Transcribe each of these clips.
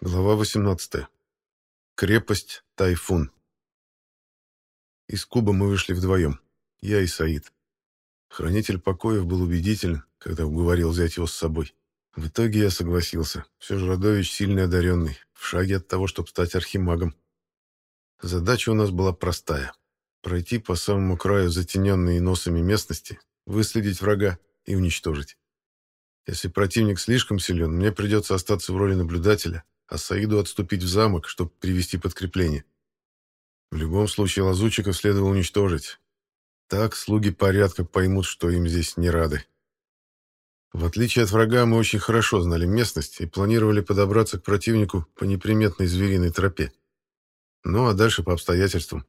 Глава 18. Крепость Тайфун. Из куба мы вышли вдвоем. Я и Саид. Хранитель покоев был убедителен, когда уговорил взять его с собой. В итоге я согласился. Все же Радович сильный одаренный, в шаге от того, чтобы стать архимагом. Задача у нас была простая. Пройти по самому краю затененной носами местности, выследить врага и уничтожить. Если противник слишком силен, мне придется остаться в роли наблюдателя, а Саиду отступить в замок, чтобы привести подкрепление. В любом случае лазутчиков следовало уничтожить. Так слуги порядка поймут, что им здесь не рады. В отличие от врага, мы очень хорошо знали местность и планировали подобраться к противнику по неприметной звериной тропе. Ну а дальше по обстоятельствам.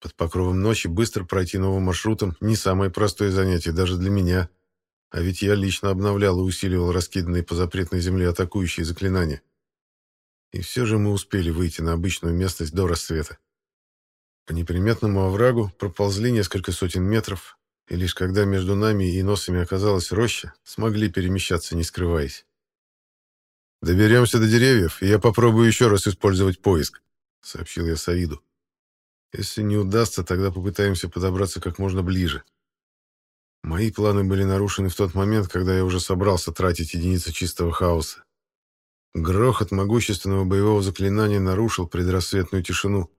Под покровом ночи быстро пройти новым маршрутом – не самое простое занятие даже для меня. А ведь я лично обновлял и усиливал раскиданные по запретной земле атакующие заклинания. И все же мы успели выйти на обычную местность до рассвета. По неприметному оврагу проползли несколько сотен метров, и лишь когда между нами и носами оказалась роща, смогли перемещаться, не скрываясь. «Доберемся до деревьев, и я попробую еще раз использовать поиск», — сообщил я Саиду. «Если не удастся, тогда попытаемся подобраться как можно ближе». Мои планы были нарушены в тот момент, когда я уже собрался тратить единицы чистого хаоса. Грохот могущественного боевого заклинания нарушил предрассветную тишину.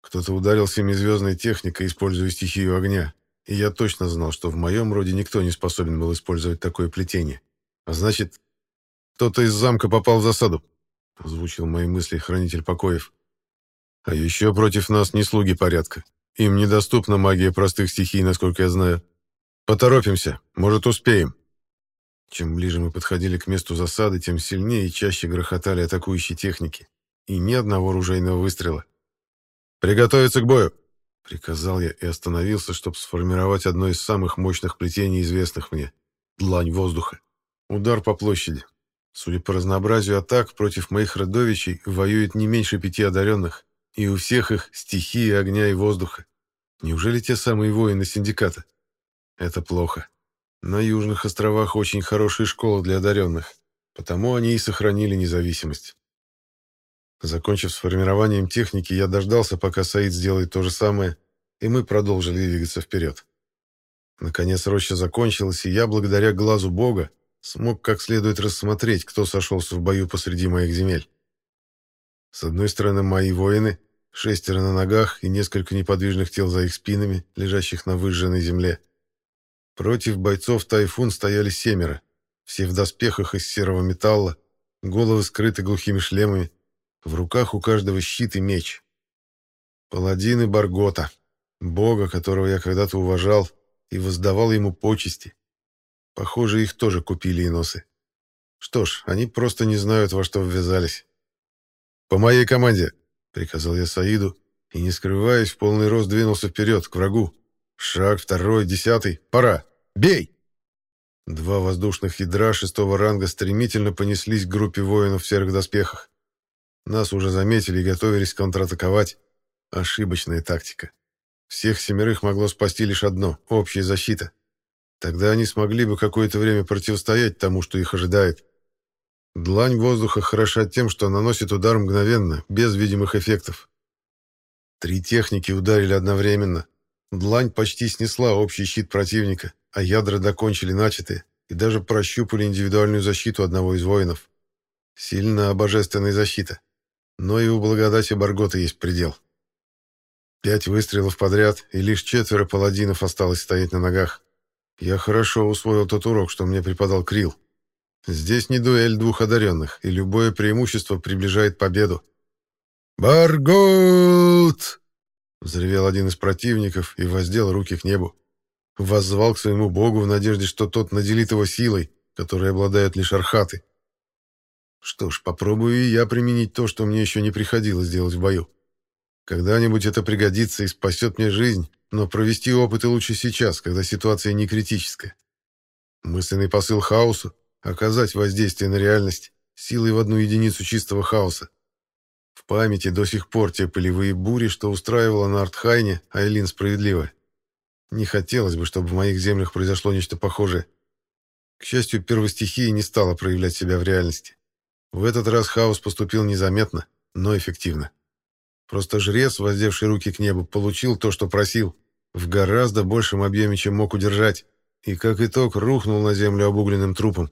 Кто-то ударил семизвездной техникой, используя стихию огня, и я точно знал, что в моем роде никто не способен был использовать такое плетение. А значит, кто-то из замка попал в засаду, — озвучил мои мысли хранитель покоев. А еще против нас не слуги порядка. Им недоступна магия простых стихий, насколько я знаю. Поторопимся, может, успеем. Чем ближе мы подходили к месту засады, тем сильнее и чаще грохотали атакующие техники. И ни одного оружейного выстрела. «Приготовиться к бою!» — приказал я и остановился, чтобы сформировать одно из самых мощных плетений, известных мне — длань воздуха. Удар по площади. Судя по разнообразию атак, против моих родовичей воюет не меньше пяти одаренных, и у всех их стихии огня и воздуха. Неужели те самые воины синдиката? Это плохо. На Южных островах очень хорошая школа для одаренных, потому они и сохранили независимость. Закончив с формированием техники, я дождался, пока Саид сделает то же самое, и мы продолжили двигаться вперед. Наконец роща закончилась, и я, благодаря глазу Бога, смог как следует рассмотреть, кто сошелся в бою посреди моих земель. С одной стороны, мои воины, шестеро на ногах и несколько неподвижных тел за их спинами, лежащих на выжженной земле. Против бойцов «Тайфун» стояли семеро, все в доспехах из серого металла, головы скрыты глухими шлемами, в руках у каждого щит и меч. Паладины Баргота, бога, которого я когда-то уважал и воздавал ему почести. Похоже, их тоже купили и носы. Что ж, они просто не знают, во что ввязались. «По моей команде!» — приказал я Саиду, и, не скрываясь, в полный рост двинулся вперед, к врагу. Шаг второй, десятый. Пора. Бей! Два воздушных ядра шестого ранга стремительно понеслись к группе воинов в серых доспехах. Нас уже заметили и готовились контратаковать. Ошибочная тактика. Всех семерых могло спасти лишь одно — общая защита. Тогда они смогли бы какое-то время противостоять тому, что их ожидает. Длань воздуха хороша тем, что наносит удар мгновенно, без видимых эффектов. Три техники ударили одновременно, Длань почти снесла общий щит противника, а ядра докончили начатые и даже прощупали индивидуальную защиту одного из воинов. Сильна божественная защита. Но и у благодати Баргота есть предел. Пять выстрелов подряд, и лишь четверо паладинов осталось стоять на ногах. Я хорошо усвоил тот урок, что мне преподал Крил. Здесь не дуэль двух одаренных, и любое преимущество приближает победу. «Баргот!» Взревел один из противников и воздел руки к небу. Воззвал к своему богу в надежде, что тот наделит его силой, которой обладают лишь архаты. Что ж, попробую и я применить то, что мне еще не приходилось делать в бою. Когда-нибудь это пригодится и спасет мне жизнь, но провести опыты лучше сейчас, когда ситуация не критическая. Мысленный посыл хаосу — оказать воздействие на реальность силой в одну единицу чистого хаоса. В памяти до сих пор те пылевые бури, что устраивала на Артхайне Айлин справедливо. Не хотелось бы, чтобы в моих землях произошло нечто похожее. К счастью, первостихия не стала проявлять себя в реальности. В этот раз хаос поступил незаметно, но эффективно. Просто жрец, воздевший руки к небу, получил то, что просил, в гораздо большем объеме, чем мог удержать, и как итог рухнул на землю обугленным трупом.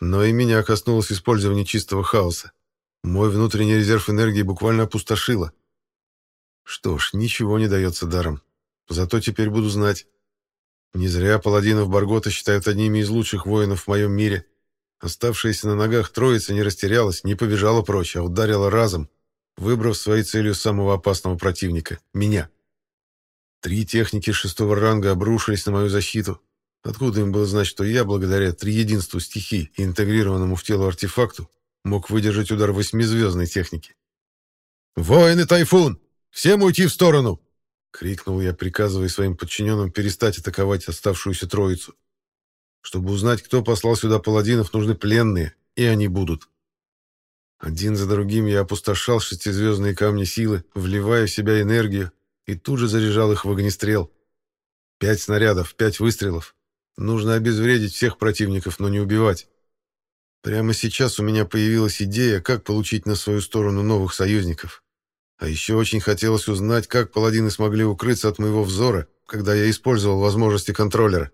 Но и меня коснулось использование чистого хаоса. Мой внутренний резерв энергии буквально опустошило. Что ж, ничего не дается даром. Зато теперь буду знать. Не зря паладинов Баргота считают одними из лучших воинов в моем мире. Оставшаяся на ногах троица не растерялась, не побежала прочь, а ударила разом, выбрав своей целью самого опасного противника — меня. Три техники шестого ранга обрушились на мою защиту. Откуда им было знать, что я, благодаря триединству стихий и интегрированному в тело артефакту, мог выдержать удар восьмизвездной техники? «Воины Тайфун! Всем уйти в сторону!» — крикнул я, приказывая своим подчиненным перестать атаковать оставшуюся троицу. Чтобы узнать, кто послал сюда паладинов, нужны пленные, и они будут. Один за другим я опустошал шестизвездные камни силы, вливая в себя энергию, и тут же заряжал их в огнестрел. Пять снарядов, пять выстрелов. Нужно обезвредить всех противников, но не убивать. Прямо сейчас у меня появилась идея, как получить на свою сторону новых союзников. А еще очень хотелось узнать, как паладины смогли укрыться от моего взора, когда я использовал возможности контроллера.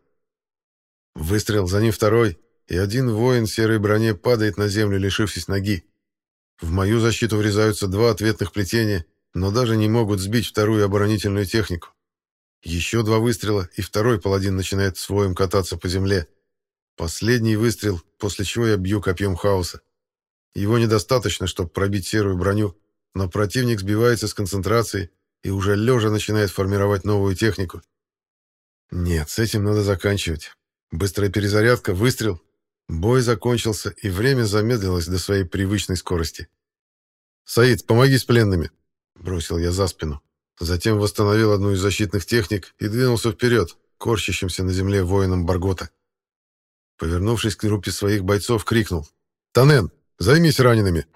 Выстрел, за ним второй, и один воин в серой броне падает на землю, лишившись ноги. В мою защиту врезаются два ответных плетения, но даже не могут сбить вторую оборонительную технику. Еще два выстрела, и второй паладин начинает своим кататься по земле. Последний выстрел, после чего я бью копьем хаоса. Его недостаточно, чтобы пробить серую броню, но противник сбивается с концентрации и уже лежа начинает формировать новую технику. Нет, с этим надо заканчивать. Быстрая перезарядка, выстрел. Бой закончился, и время замедлилось до своей привычной скорости. «Саид, помоги с пленными!» — бросил я за спину. Затем восстановил одну из защитных техник и двинулся вперед, корчащимся на земле воином Баргота. Повернувшись к группе своих бойцов, крикнул. «Танен, займись ранеными!»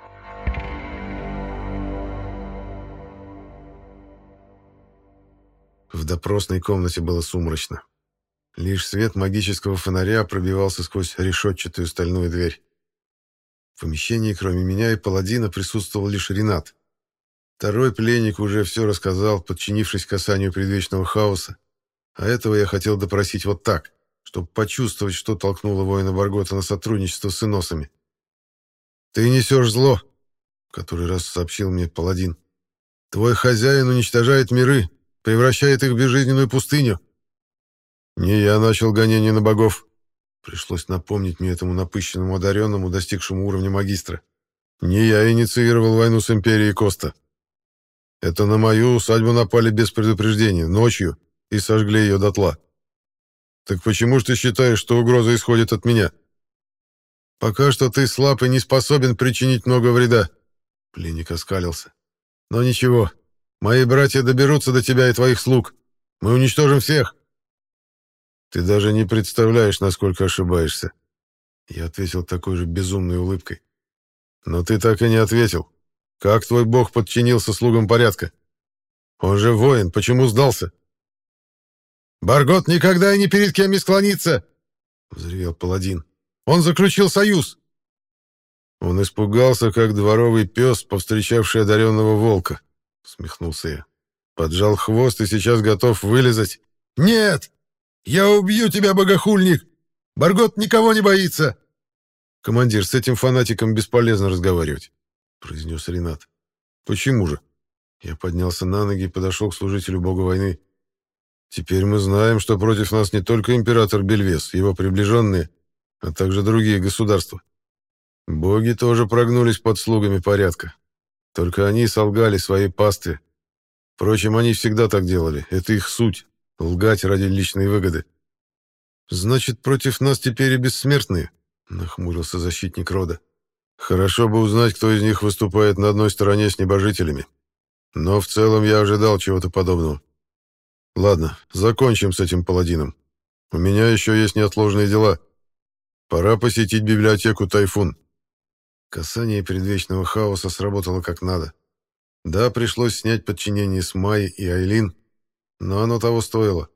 В допросной комнате было сумрачно. Лишь свет магического фонаря пробивался сквозь решетчатую стальную дверь. В помещении, кроме меня и паладина, присутствовал лишь Ренат. Второй пленник уже все рассказал, подчинившись касанию предвечного хаоса. А этого я хотел допросить вот так, чтобы почувствовать, что толкнуло воина Баргота на сотрудничество с иносами. «Ты несешь зло», — который раз сообщил мне паладин. «Твой хозяин уничтожает миры, превращает их в безжизненную пустыню, «Не я начал гонение на богов», — пришлось напомнить мне этому напыщенному одаренному, достигшему уровня магистра. «Не я инициировал войну с Империей Коста. Это на мою усадьбу напали без предупреждения, ночью, и сожгли ее дотла. Так почему ж ты считаешь, что угроза исходит от меня?» «Пока что ты слаб и не способен причинить много вреда», — пленник оскалился. «Но ничего, мои братья доберутся до тебя и твоих слуг. Мы уничтожим всех». Ты даже не представляешь, насколько ошибаешься. Я ответил такой же безумной улыбкой. Но ты так и не ответил. Как твой бог подчинился слугам порядка? Он же воин, почему сдался? Баргот никогда и ни перед кем не склонится, взревел паладин. Он заключил союз. Он испугался, как дворовый пес, повстречавший одаренного волка, усмехнулся я. Поджал хвост и сейчас готов вылезать. Нет! «Я убью тебя, богохульник! Баргот никого не боится!» «Командир, с этим фанатиком бесполезно разговаривать», — произнес Ренат. «Почему же?» Я поднялся на ноги и подошел к служителю бога войны. «Теперь мы знаем, что против нас не только император Бельвес, его приближенные, а также другие государства. Боги тоже прогнулись под слугами порядка. Только они солгали своей пастве. Впрочем, они всегда так делали, это их суть. Лгать ради личной выгоды. Значит, против нас теперь и бессмертные, нахмурился защитник рода. Хорошо бы узнать, кто из них выступает на одной стороне с небожителями. Но в целом я ожидал чего-то подобного. Ладно, закончим с этим паладином. У меня еще есть неотложные дела. Пора посетить библиотеку Тайфун. Касание предвечного хаоса сработало как надо. Да, пришлось снять подчинение с Майей и Айлин, но оно того стоило.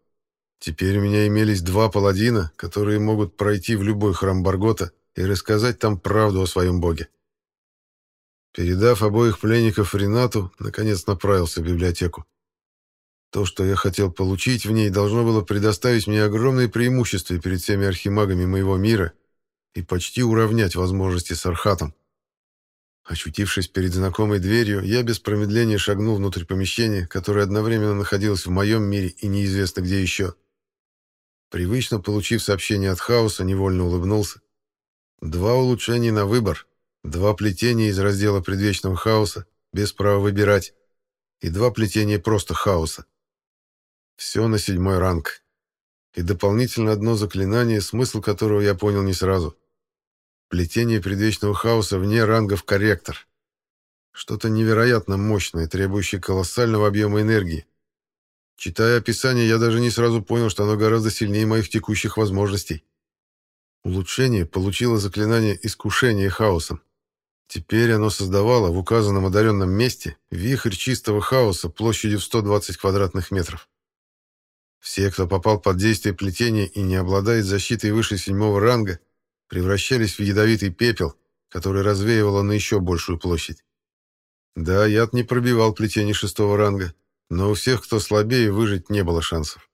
Теперь у меня имелись два паладина, которые могут пройти в любой храм Баргота и рассказать там правду о своем боге. Передав обоих пленников Ренату, наконец направился в библиотеку. То, что я хотел получить в ней, должно было предоставить мне огромные преимущества перед всеми архимагами моего мира и почти уравнять возможности с Архатом. Очутившись перед знакомой дверью, я без промедления шагнул внутрь помещения, которое одновременно находилось в моем мире и неизвестно где еще. Привычно получив сообщение от хаоса, невольно улыбнулся. Два улучшения на выбор, два плетения из раздела предвечного хаоса, без права выбирать, и два плетения просто хаоса. Все на седьмой ранг. И дополнительно одно заклинание, смысл которого я понял не сразу. Плетение предвечного хаоса вне рангов корректор. Что-то невероятно мощное, требующее колоссального объема энергии. Читая описание, я даже не сразу понял, что оно гораздо сильнее моих текущих возможностей. Улучшение получило заклинание искушения хаосом. Теперь оно создавало в указанном одаренном месте вихрь чистого хаоса площадью в 120 квадратных метров. Все, кто попал под действие плетения и не обладает защитой выше седьмого ранга, превращались в ядовитый пепел, который развеивало на еще большую площадь. Да, яд не пробивал плетение шестого ранга, но у всех, кто слабее, выжить не было шансов.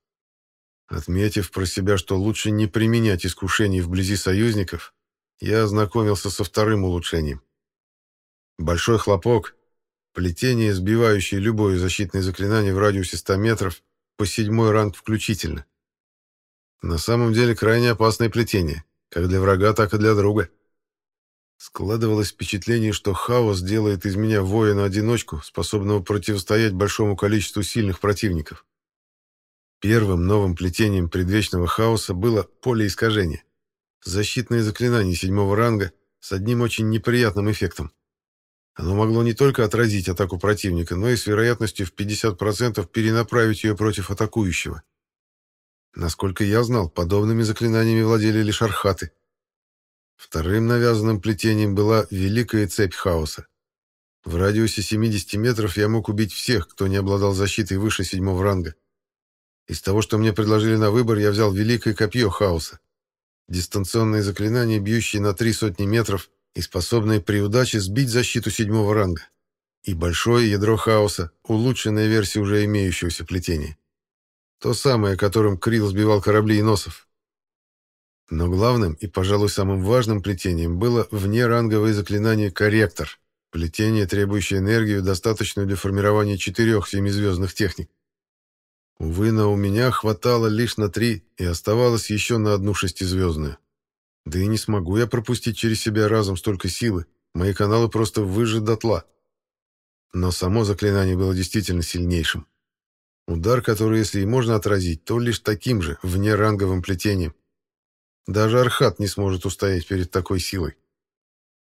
Отметив про себя, что лучше не применять искушений вблизи союзников, я ознакомился со вторым улучшением. Большой хлопок, плетение, сбивающее любое защитное заклинание в радиусе 100 метров, по седьмой ранг включительно. На самом деле крайне опасное плетение, как для врага, так и для друга. Складывалось впечатление, что хаос делает из меня воина-одиночку, способного противостоять большому количеству сильных противников. Первым новым плетением предвечного хаоса было поле искажения. Защитное заклинание седьмого ранга с одним очень неприятным эффектом. Оно могло не только отразить атаку противника, но и с вероятностью в 50% перенаправить ее против атакующего. Насколько я знал, подобными заклинаниями владели лишь архаты. Вторым навязанным плетением была Великая Цепь Хаоса. В радиусе 70 метров я мог убить всех, кто не обладал защитой выше седьмого ранга. Из того, что мне предложили на выбор, я взял Великое Копье Хаоса. Дистанционное заклинание, бьющее на три сотни метров и способное при удаче сбить защиту седьмого ранга. И большое ядро хаоса, улучшенная версия уже имеющегося плетения. То самое, которым Крил сбивал корабли и носов. Но главным и, пожалуй, самым важным плетением было внеранговое заклинание «Корректор», плетение, требующее энергию, достаточную для формирования четырех семизвездных техник. Увы, но у меня хватало лишь на три, и оставалось еще на одну шестизвездную. Да и не смогу я пропустить через себя разом столько силы, мои каналы просто выжжет дотла. Но само заклинание было действительно сильнейшим. Удар, который, если и можно отразить, то лишь таким же, внеранговым плетением. Даже Архат не сможет устоять перед такой силой.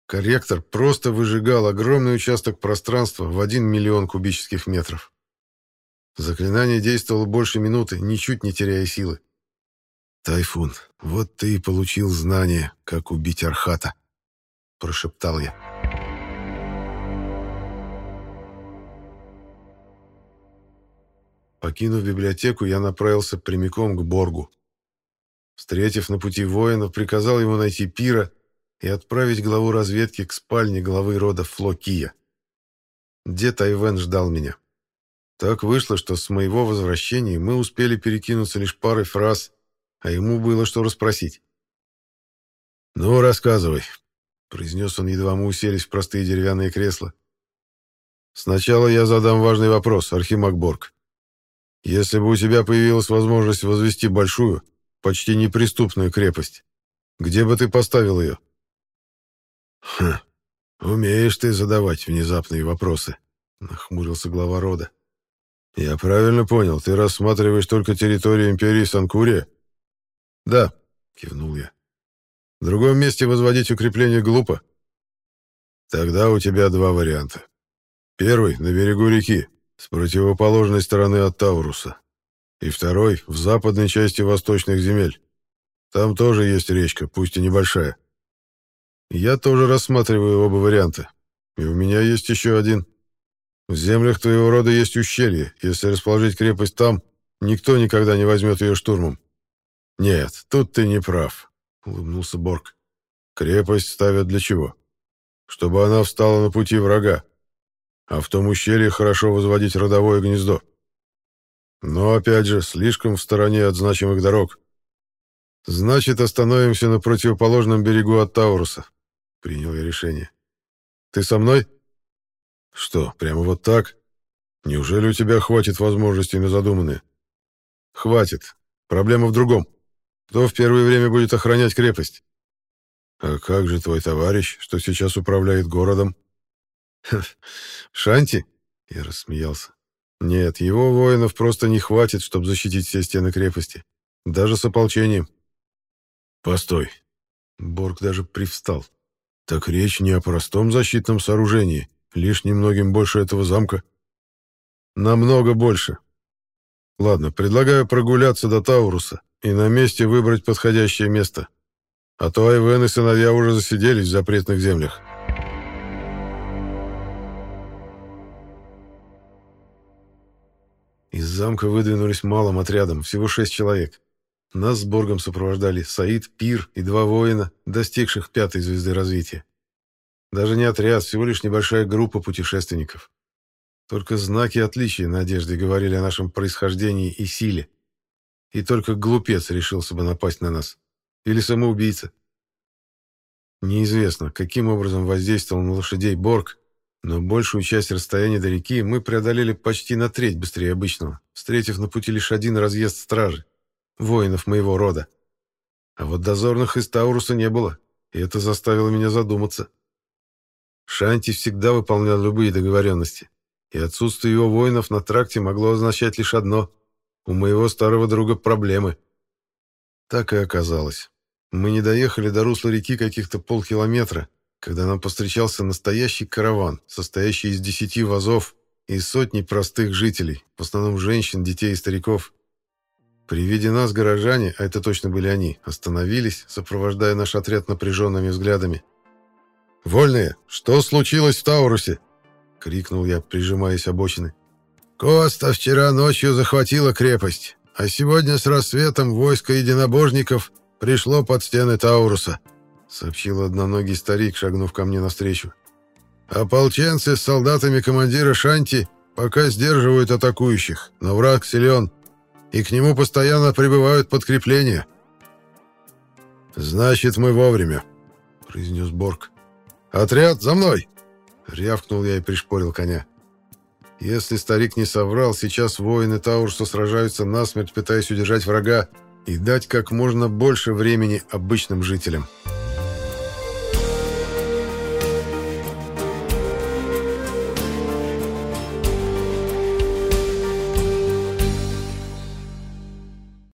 Корректор просто выжигал огромный участок пространства в один миллион кубических метров. Заклинание действовало больше минуты, ничуть не теряя силы. «Тайфун, вот ты и получил знание, как убить Архата», — прошептал я. Покинув библиотеку, я направился прямиком к Боргу. Встретив на пути воинов, приказал ему найти пира и отправить главу разведки к спальне главы рода Флокия. Дед Айвен ждал меня. Так вышло, что с моего возвращения мы успели перекинуться лишь парой фраз, а ему было что расспросить. «Ну, рассказывай», — произнес он, едва мы уселись в простые деревянные кресла. «Сначала я задам важный вопрос, Архимаг Борг. Если бы у тебя появилась возможность возвести большую, почти неприступную крепость, где бы ты поставил ее?» «Хм, умеешь ты задавать внезапные вопросы», — нахмурился глава рода. «Я правильно понял, ты рассматриваешь только территорию империи Санкурия?» «Да», — кивнул я. «В другом месте возводить укрепление глупо». «Тогда у тебя два варианта. Первый — на берегу реки, с противоположной стороны от Тауруса. И второй — в западной части восточных земель. Там тоже есть речка, пусть и небольшая. Я тоже рассматриваю оба варианта. И у меня есть еще один. В землях твоего рода есть ущелье. Если расположить крепость там, никто никогда не возьмет ее штурмом. Нет, тут ты не прав, улыбнулся Борг. Крепость ставят для чего? чтобы она встала на пути врага, а в том ущелье хорошо возводить родовое гнездо. Но, опять же, слишком в стороне от значимых дорог. Значит, остановимся на противоположном берегу от Тауруса. Принял я решение. Ты со мной? Что, прямо вот так? Неужели у тебя хватит возможностей на задуманное? Хватит. Проблема в другом. Кто в первое время будет охранять крепость? А как же твой товарищ, что сейчас управляет городом? Шанти? Я рассмеялся. Нет, его воинов просто не хватит, чтобы защитить все стены крепости. Даже с ополчением. Постой. Борг даже привстал. Так речь не о простом защитном сооружении, лишь немногим больше этого замка. Намного больше. Ладно, предлагаю прогуляться до Тауруса и на месте выбрать подходящее место. А то Айвен и сыновья уже засиделись в запретных землях. Из замка выдвинулись малым отрядом, всего шесть человек. Нас с Боргом сопровождали Саид, Пир и два воина, достигших пятой звезды развития. Даже не отряд, всего лишь небольшая группа путешественников. Только знаки отличия на одежде говорили о нашем происхождении и силе. И только глупец решился бы напасть на нас. Или самоубийца. Неизвестно, каким образом воздействовал на лошадей Борг, но большую часть расстояния до реки мы преодолели почти на треть быстрее обычного, встретив на пути лишь один разъезд стражи, воинов моего рода. А вот дозорных из Тауруса не было, и это заставило меня задуматься. Шанти всегда выполнял любые договоренности, и отсутствие его воинов на тракте могло означать лишь одно — у моего старого друга проблемы. Так и оказалось. Мы не доехали до русла реки каких-то полкилометра, когда нам повстречался настоящий караван, состоящий из десяти вазов и сотни простых жителей, в основном женщин, детей и стариков. При виде нас горожане, а это точно были они, остановились, сопровождая наш отряд напряженными взглядами. «Вольные, что случилось в Таурусе?» — крикнул я, прижимаясь обочины. «Коста вчера ночью захватила крепость, а сегодня с рассветом войско единобожников пришло под стены Тауруса», — сообщил одноногий старик, шагнув ко мне навстречу. «Ополченцы с солдатами командира Шанти пока сдерживают атакующих, но враг силен, и к нему постоянно прибывают подкрепления». «Значит, мы вовремя», — произнес Борг. «Отряд, за мной!» — рявкнул я и пришпорил коня. Если старик не соврал, сейчас воины Таурса сражаются насмерть, пытаясь удержать врага и дать как можно больше времени обычным жителям.